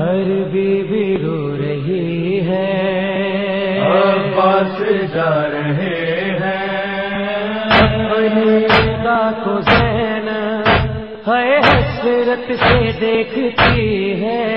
Hare be row رہی ہے۔ پاس جا رہے ہیں۔ کو زین ہے حسرت سے دیکھتی ہے۔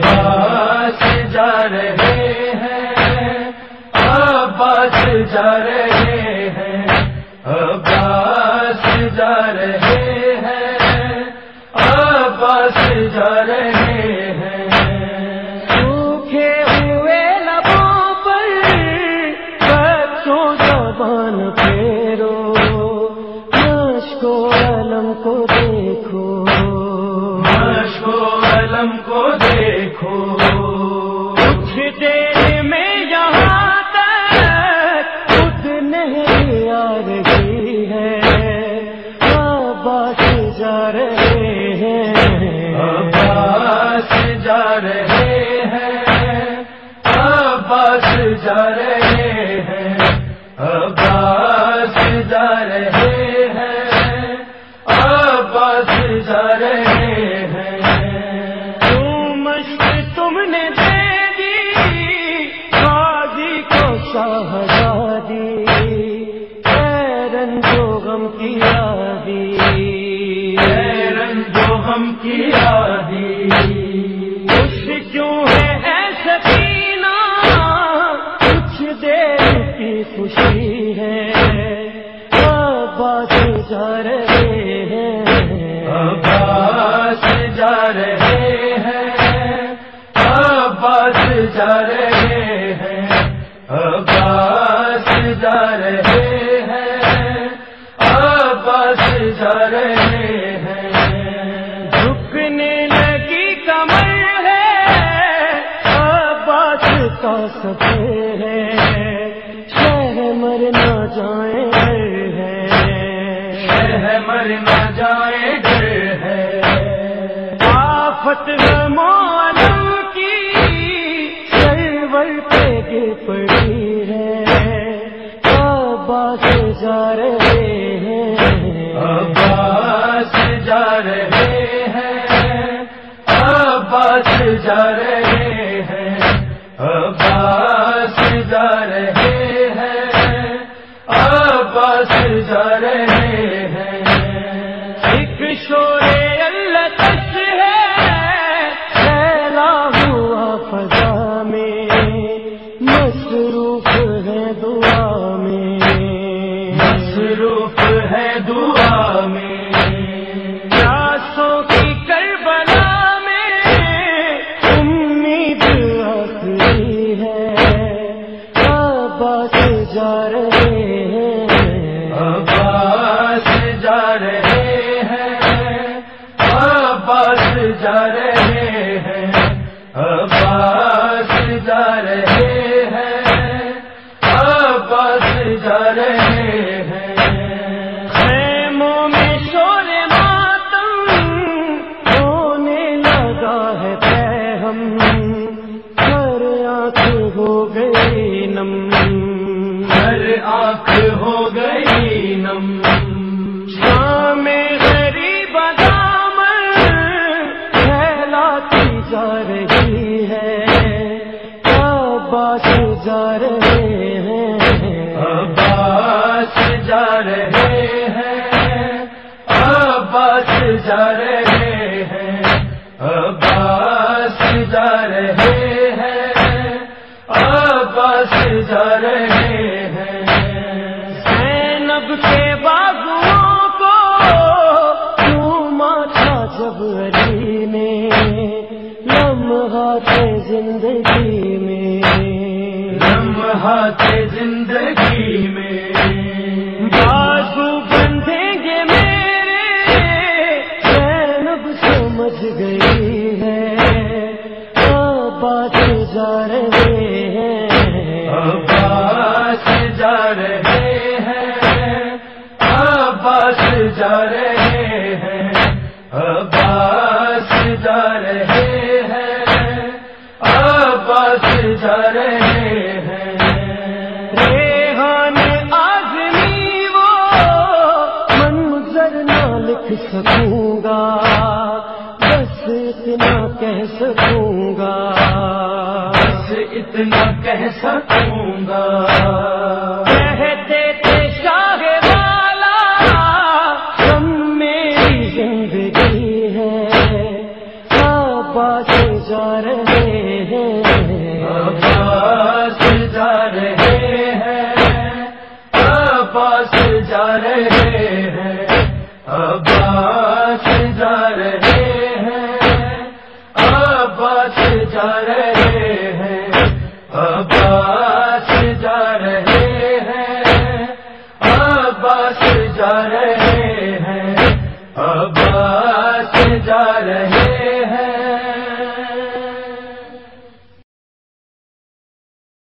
پاس جا رہے ہیں۔ پاس جا رہے علم کو دیکھو۔ علم کو دیکھو۔ کچھ دیر میں یہاں تک خود نہیں ہے۔ عباس جا رہے ہیں۔ عباس جا رہے ہیں۔ عباس جا رہے ہیں تم نے دے دی غازی کو شہزادی حیرن جو غم کی یادی۔ حیرن جو ہم کی خوش کیوں ہے سکینہ کچھ دیر کی خوشی ہے۔ جا رہے ہیں۔ جا رہے جا رہے ہیں عباس جا رہے ہیں عباس جا رہے ہیں۔ جھکنے لگی کمر ہے عباس کا سفر ہے۔ شہر مر نہ جائیں مر نہ ڈر ہے۔ آفت پڑی ہے۔ عباس جا رہے ہیں۔ عباس جا رہے ہیں۔ عباس جا رہے ہیں۔ عباس جا رہے جا رہے ہیں عباس جا رہے ہیں عباس جا رہے ہیں۔ زینب کے بازوؤں کو چوما تھا جب علی نے لمحات زندگی میں۔ لمحات زندگی میں۔ سمجھ گئی ہے۔ عباس جا رہے ہیں۔ عباس جا رہے ہیں۔ عباس جا رہے ہیں۔ جا رہے ہیں۔ عباس جا رہے ہیں۔ سکوں اتنا کہہ سکوں گا۔ بس اتنا کہہ سکوں گا۔ کہتے تھے شاہ والا ہم میری زندگی ہے۔ جا رہے ہیں۔ جا رہے ہیں۔ جا رہے ہیں جا رہے ہیں عباس جا رہے ہیں